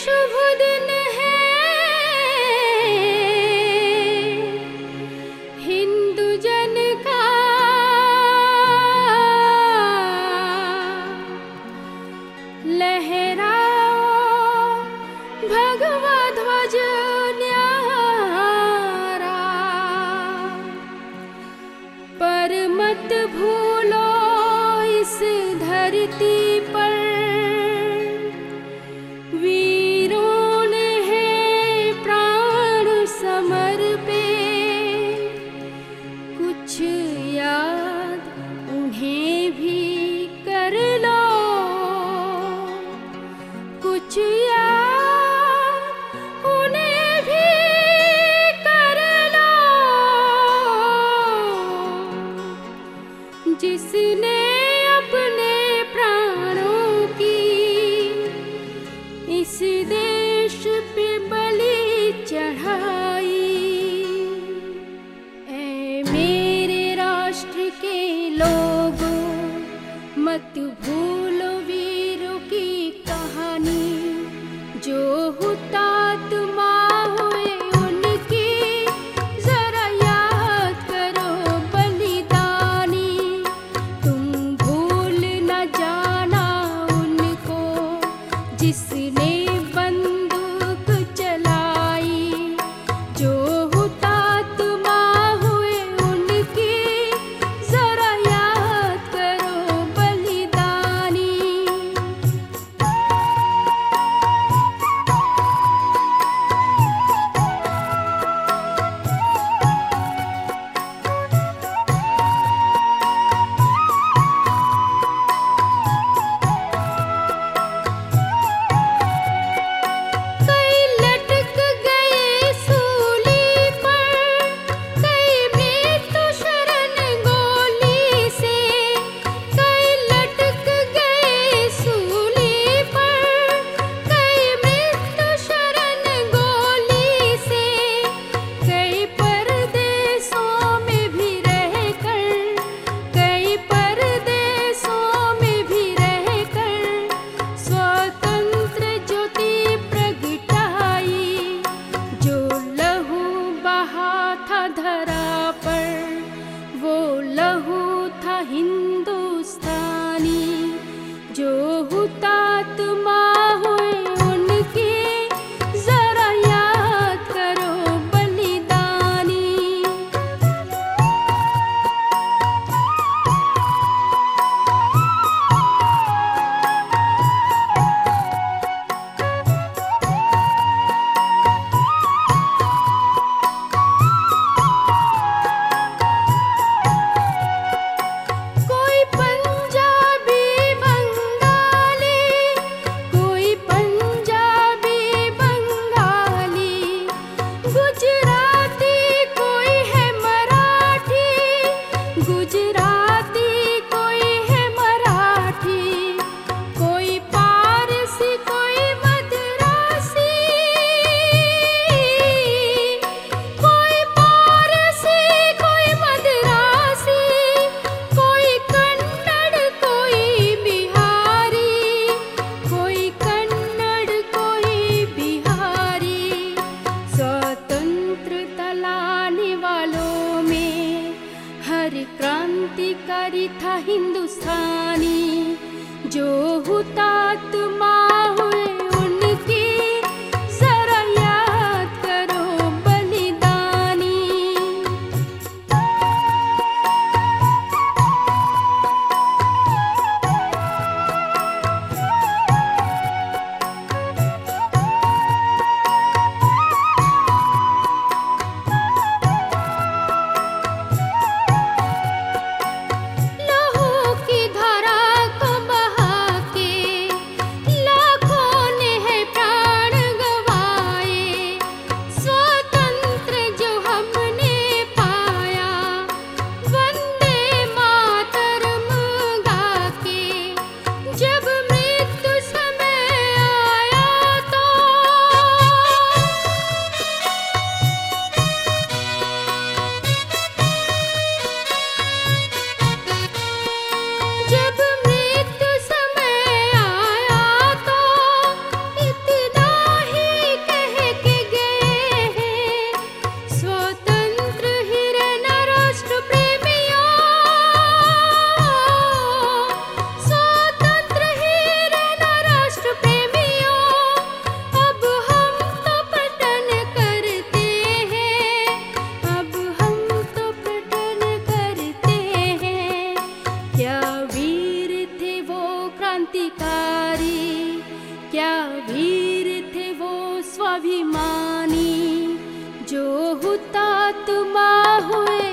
शुभद हिन्दु जनका लरा भगवधन्यारा परमत भूलो इस धरती पर। 去 मत भूलो वीरों की कहानी। जो होता हुए उनकी, जरा करो बलिदानी। तुम भूल न जाना उनको, जिसने रहा था धरा पर वो लहू था हिंदुस्तानी जो हुता तु क्रान्तिकारि हिन्दुस्तानि जो हुतात्मा क्या वीर थे वो स्वाभिमानी? जो हुतात्मा हुए